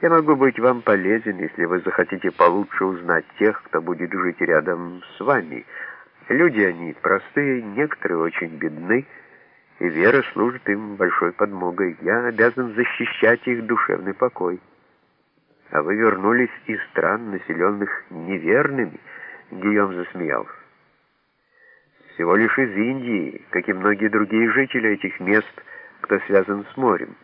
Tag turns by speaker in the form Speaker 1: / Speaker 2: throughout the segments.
Speaker 1: Я могу быть вам полезен, если вы захотите получше узнать тех, кто будет жить рядом с вами. Люди они простые, некоторые очень бедны, и вера служит им большой подмогой. Я обязан защищать их душевный покой. А вы вернулись из стран, населенных неверными, Гийом засмеялся. Всего лишь из Индии, как и многие другие жители этих мест, кто связан с морем.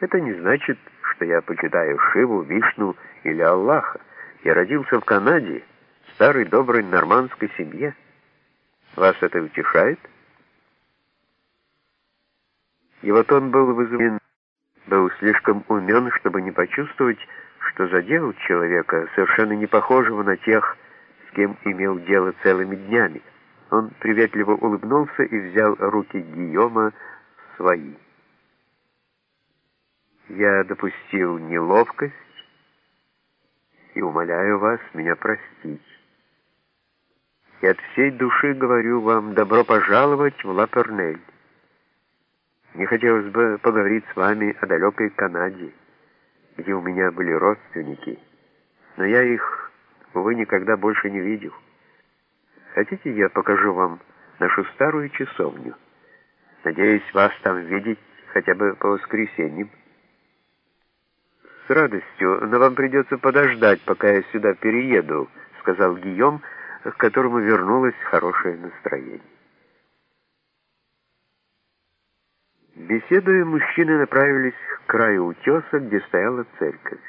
Speaker 1: Это не значит, что я почитаю Шиву, Вишну или Аллаха. Я родился в Канаде, в старой доброй нормандской семье. Вас это утешает? Его тон был вызовлен, был слишком умен, чтобы не почувствовать, что задел человека, совершенно не похожего на тех, с кем имел дело целыми днями. Он приветливо улыбнулся и взял руки Гийома в свои. Я допустил неловкость и умоляю вас меня простить. И от всей души говорю вам добро пожаловать в Лапернель. Мне хотелось бы поговорить с вами о далекой Канаде, где у меня были родственники, но я их, увы, никогда больше не видел. Хотите, я покажу вам нашу старую часовню? Надеюсь, вас там видеть хотя бы по воскресеньям. «С радостью, но вам придется подождать, пока я сюда перееду», — сказал Гийом, к которому вернулось хорошее настроение. Беседуя, мужчины направились к краю утеса, где стояла церковь.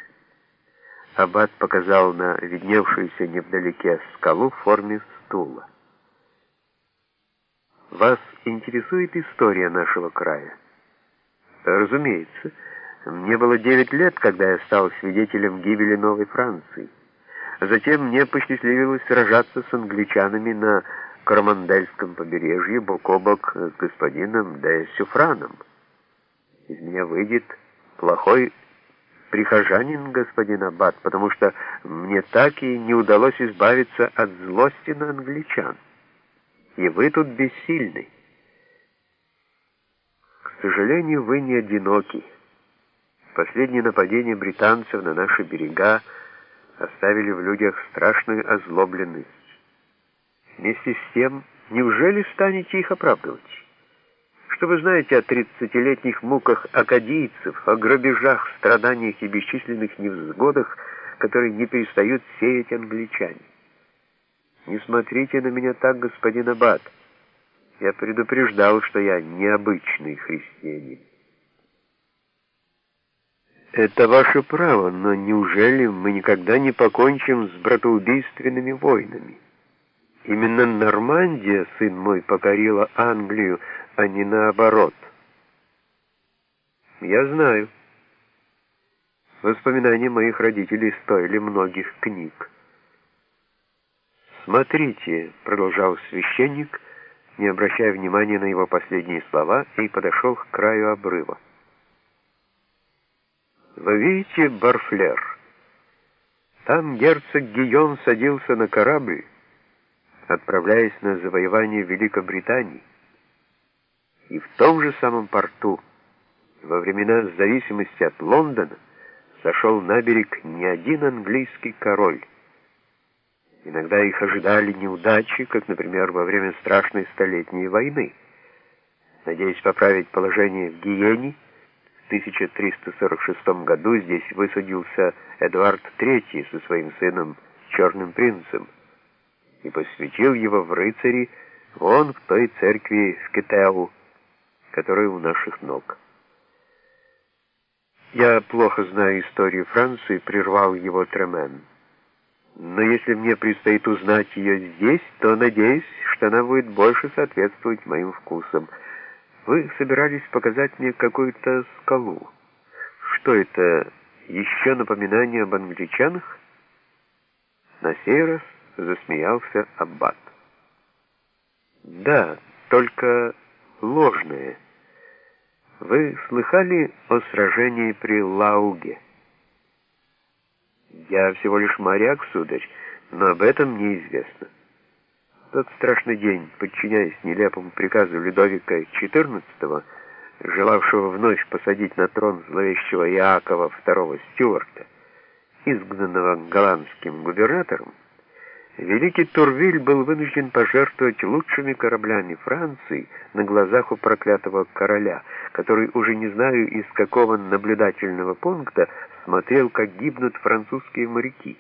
Speaker 1: Аббат показал на видневшуюся невдалеке скалу в форме стула. «Вас интересует история нашего края?» «Разумеется». Мне было 9 лет, когда я стал свидетелем гибели Новой Франции. Затем мне посчастливилось сражаться с англичанами на Карамандельском побережье бок о бок с господином де Сюфраном. Из меня выйдет плохой прихожанин, господин Аббат, потому что мне так и не удалось избавиться от злости на англичан. И вы тут бессильны. К сожалению, вы не одиноки. Последние нападения британцев на наши берега оставили в людях страшную озлобленность. Вместе с тем, неужели станете их оправдывать? Что вы знаете о тридцатилетних муках акадийцев, о грабежах, страданиях и бесчисленных невзгодах, которые не перестают сеять англичане? Не смотрите на меня так, господин Аббат. Я предупреждал, что я необычный христианин. Это ваше право, но неужели мы никогда не покончим с братоубийственными войнами? Именно Нормандия, сын мой, покорила Англию, а не наоборот. Я знаю. Воспоминания моих родителей стоили многих книг. «Смотрите», — продолжал священник, не обращая внимания на его последние слова, и подошел к краю обрыва. Вы видите Барфлер? Там герцог Гийом садился на корабль, отправляясь на завоевание Великобритании. И в том же самом порту, во времена зависимости от Лондона, сошел на берег не один английский король. Иногда их ожидали неудачи, как, например, во время страшной столетней войны. Надеясь поправить положение в Гиене, 1346 году здесь высадился Эдуард III со своим сыном Черным принцем и посвятил его в рыцари вон в той церкви в Китеу, которая у наших ног. Я плохо знаю историю Франции, прервал его Тремен. Но если мне предстоит узнать ее здесь, то надеюсь, что она будет больше соответствовать моим вкусам. Вы собирались показать мне какую-то скалу. Что это, еще напоминание об англичанах? На сей раз засмеялся Аббат. Да, только ложное. Вы слыхали о сражении при Лауге? Я всего лишь моряк, сударь, но об этом мне известно тот страшный день, подчиняясь нелепому приказу Людовика XIV, желавшего вновь посадить на трон зловещего Иакова II Стюарта, изгнанного голландским губернатором, великий Турвиль был вынужден пожертвовать лучшими кораблями Франции на глазах у проклятого короля, который, уже не знаю из какого наблюдательного пункта, смотрел, как гибнут французские моряки.